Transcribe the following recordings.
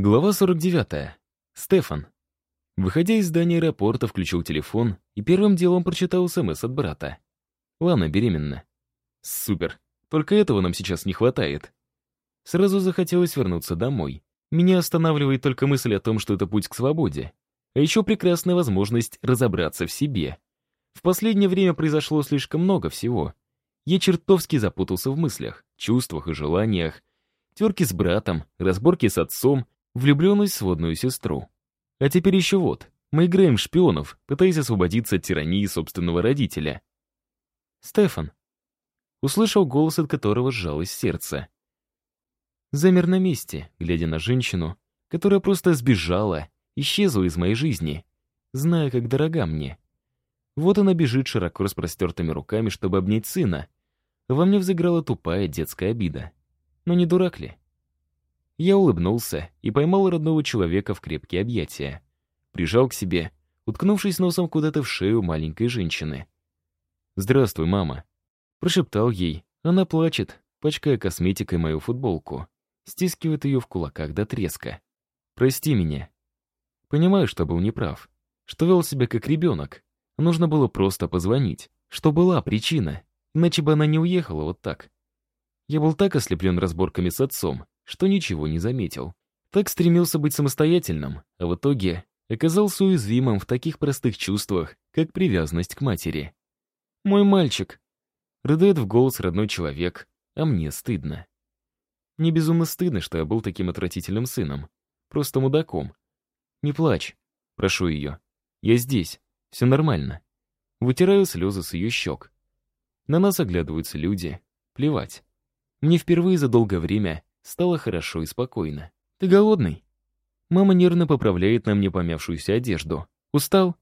Глава 49. Стефан. Выходя из здания аэропорта, включил телефон и первым делом прочитал СМС от брата. Лана беременна. Супер. Только этого нам сейчас не хватает. Сразу захотелось вернуться домой. Меня останавливает только мысль о том, что это путь к свободе. А еще прекрасная возможность разобраться в себе. В последнее время произошло слишком много всего. Я чертовски запутался в мыслях, чувствах и желаниях. Терки с братом, разборки с отцом, влюбленность в сводную сестру. А теперь еще вот, мы играем в шпионов, пытаясь освободиться от тирании собственного родителя. «Стефан», услышал голос, от которого сжалось сердце. Замер на месте, глядя на женщину, которая просто сбежала, исчезла из моей жизни, зная, как дорога мне. Вот она бежит широко распростертыми руками, чтобы обнять сына. Во мне взыграла тупая детская обида. Но не дурак ли? Я улыбнулся и поймал родного человека в крепкие объятия. Прижал к себе, уткнувшись носом куда-то в шею маленькой женщины. «Здравствуй, мама», — прошептал ей. Она плачет, пачкая косметикой мою футболку. Стискивает ее в кулаках до треска. «Прости меня». Понимаю, что был неправ, что вел себя как ребенок. Нужно было просто позвонить, что была причина, иначе бы она не уехала вот так. Я был так ослеплен разборками с отцом, что ничего не заметил. Так стремился быть самостоятельным, а в итоге оказался уязвимым в таких простых чувствах, как привязанность к матери. «Мой мальчик!» Рыдает в голос родной человек, а мне стыдно. Мне безумно стыдно, что я был таким отвратительным сыном. Просто мудаком. «Не плачь», — прошу ее. «Я здесь. Все нормально». Вытираю слезы с ее щек. На нас оглядываются люди. Плевать. Мне впервые за долгое время Стало хорошо и спокойно. «Ты голодный?» Мама нервно поправляет на мне помявшуюся одежду. «Устал?»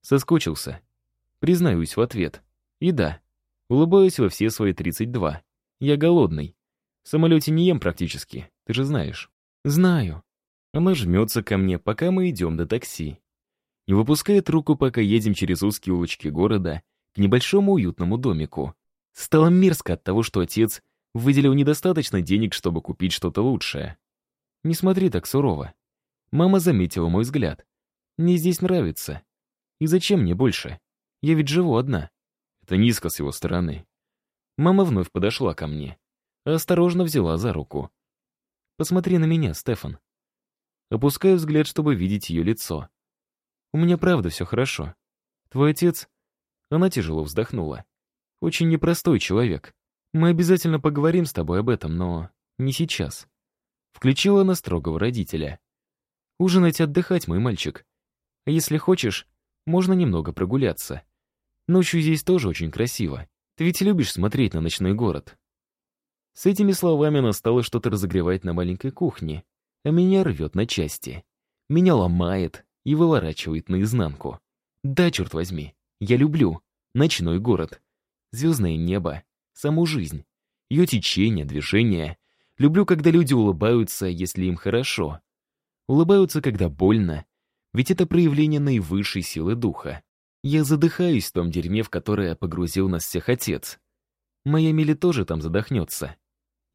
Соскучился. Признаюсь в ответ. И да, улыбаюсь во все свои 32. Я голодный. В самолете не ем практически, ты же знаешь. Знаю. Она жмется ко мне, пока мы идем до такси. Не выпускает руку, пока едем через узкие улочки города к небольшому уютному домику. Стало мерзко от того, что отец Выделил недостаточно денег, чтобы купить что-то лучшее. Не смотри так сурово. Мама заметила мой взгляд. Мне здесь нравится. И зачем мне больше? Я ведь живу одна. Это низко с его стороны. Мама вновь подошла ко мне. Осторожно взяла за руку. Посмотри на меня, Стефан. Опускаю взгляд, чтобы видеть ее лицо. У меня правда все хорошо. Твой отец... Она тяжело вздохнула. Очень непростой человек. Мы обязательно поговорим с тобой об этом, но не сейчас. Включила она строгого родителя. Ужинать и отдыхать, мой мальчик. А если хочешь, можно немного прогуляться. Ночью здесь тоже очень красиво. Ты ведь любишь смотреть на ночной город. С этими словами она стала что-то разогревать на маленькой кухне, а меня рвет на части. Меня ломает и выворачивает наизнанку. Да, черт возьми, я люблю ночной город, звездное небо, саму жизнь, ее течение, движение. Люблю, когда люди улыбаются, если им хорошо. Улыбаются, когда больно, ведь это проявление наивысшей силы духа. Я задыхаюсь в том дерьме, в которое погрузил нас всех отец. Моя Мили тоже там задохнется.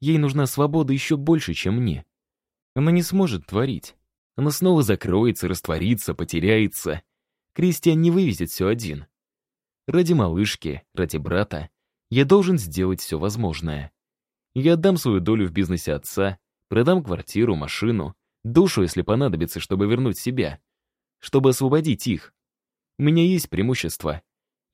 Ей нужна свобода еще больше, чем мне. Она не сможет творить. Она снова закроется, растворится, потеряется. Кристиан не вывезет все один. Ради малышки, ради брата, я должен сделать все возможное. Я отдам свою долю в бизнесе отца, продам квартиру, машину, душу, если понадобится, чтобы вернуть себя, чтобы освободить их. У меня есть преимущество.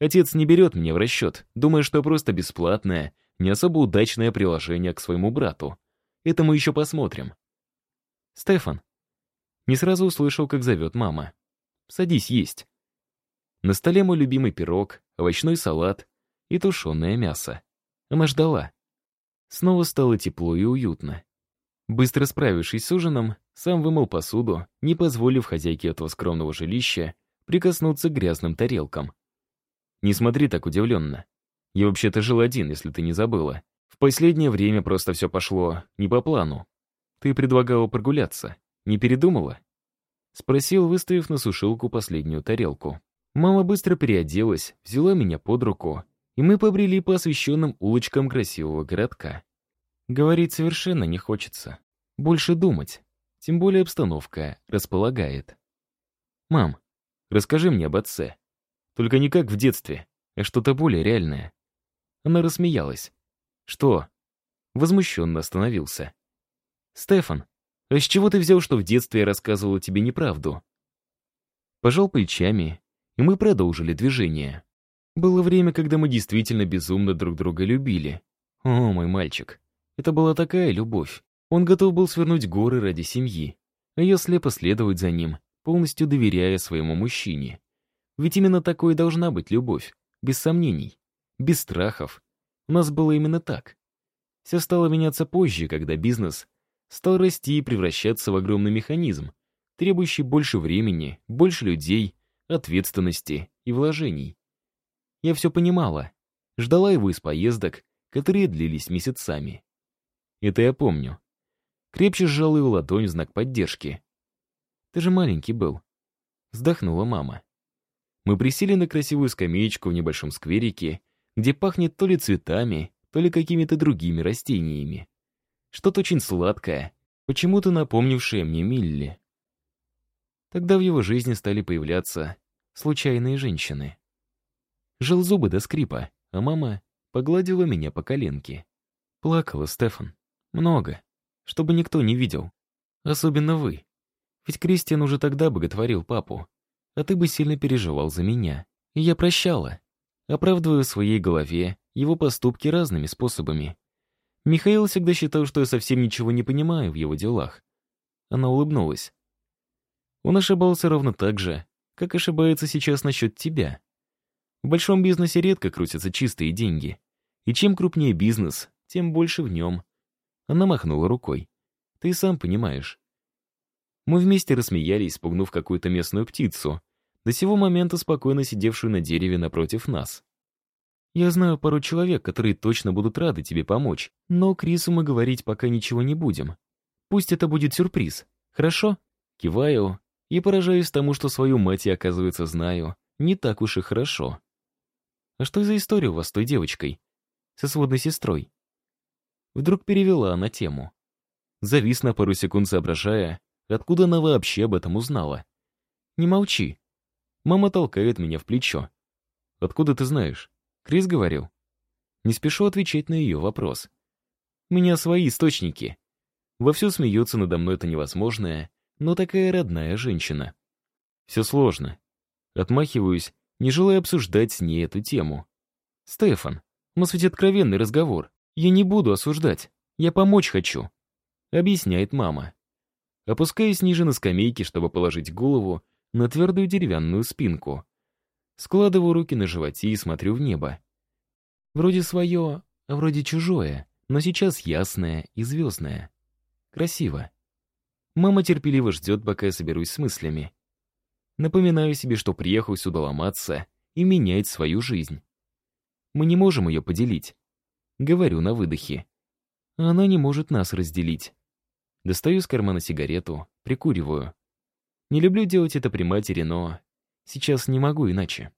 Отец не берет меня в расчет, думая, что просто бесплатное, не особо удачное приложение к своему брату. Это мы еще посмотрим. Стефан. Не сразу услышал, как зовет мама. Садись есть. На столе мой любимый пирог, овощной салат, и тушеное мясо. Она ждала. Снова стало тепло и уютно. Быстро справившись с ужином, сам вымыл посуду, не позволив хозяйке этого скромного жилища прикоснуться к грязным тарелкам. Не смотри так удивленно. Я вообще-то жил один, если ты не забыла. В последнее время просто все пошло не по плану. Ты предлагала прогуляться. Не передумала? Спросил, выставив на сушилку последнюю тарелку. Мама быстро переоделась, взяла меня под руку и мы побрели по освещенным улочкам красивого городка. Говорить совершенно не хочется. Больше думать. Тем более обстановка располагает. «Мам, расскажи мне об отце. Только не как в детстве, а что-то более реальное». Она рассмеялась. «Что?» Возмущенно остановился. «Стефан, а с чего ты взял, что в детстве я рассказывала тебе неправду?» Пожал плечами, и мы продолжили движение. Было время, когда мы действительно безумно друг друга любили. О, мой мальчик, это была такая любовь. Он готов был свернуть горы ради семьи, а я слепо следовать за ним, полностью доверяя своему мужчине. Ведь именно такой должна быть любовь, без сомнений, без страхов. У нас было именно так. Все стало меняться позже, когда бизнес стал расти и превращаться в огромный механизм, требующий больше времени, больше людей, ответственности и вложений. Я все понимала, ждала его из поездок, которые длились месяцами. Это я помню. Крепче сжал его ладонь в знак поддержки. «Ты же маленький был», — вздохнула мама. Мы присели на красивую скамеечку в небольшом скверике, где пахнет то ли цветами, то ли какими-то другими растениями. Что-то очень сладкое, почему-то напомнившее мне Милли. Тогда в его жизни стали появляться случайные женщины. Жил зубы до скрипа, а мама погладила меня по коленке. Плакала Стефан. Много. Чтобы никто не видел. Особенно вы. Ведь Кристиан уже тогда боготворил папу. А ты бы сильно переживал за меня. И я прощала. Оправдывая в своей голове его поступки разными способами. Михаил всегда считал, что я совсем ничего не понимаю в его делах. Она улыбнулась. Он ошибался ровно так же, как ошибается сейчас насчет тебя. В большом бизнесе редко крутятся чистые деньги. И чем крупнее бизнес, тем больше в нем. Она махнула рукой. Ты сам понимаешь. Мы вместе рассмеялись, спугнув какую-то местную птицу, до сего момента спокойно сидевшую на дереве напротив нас. Я знаю пару человек, которые точно будут рады тебе помочь, но Крису мы говорить пока ничего не будем. Пусть это будет сюрприз, хорошо? Киваю и поражаюсь тому, что свою мать я, оказывается, знаю. Не так уж и хорошо. А что за история у вас с той девочкой? Со сводной сестрой? Вдруг перевела она тему. Завис на пару секунд, соображая, откуда она вообще об этом узнала. Не молчи. Мама толкает меня в плечо. Откуда ты знаешь? Крис говорил. Не спешу отвечать на ее вопрос. У меня свои источники. Вовсю смеется надо мной это невозможное, но такая родная женщина. Все сложно. Отмахиваюсь, не желая обсуждать с ней эту тему. «Стефан, у нас ведь откровенный разговор. Я не буду осуждать. Я помочь хочу», — объясняет мама. Опускаюсь ниже на скамейке, чтобы положить голову на твердую деревянную спинку. Складываю руки на животе и смотрю в небо. Вроде свое, а вроде чужое, но сейчас ясное и звездное. Красиво. Мама терпеливо ждет, пока я соберусь с мыслями. Напоминаю себе, что приехал сюда ломаться и менять свою жизнь. Мы не можем ее поделить. Говорю на выдохе. Она не может нас разделить. Достаю из кармана сигарету, прикуриваю. Не люблю делать это при матери, но сейчас не могу иначе.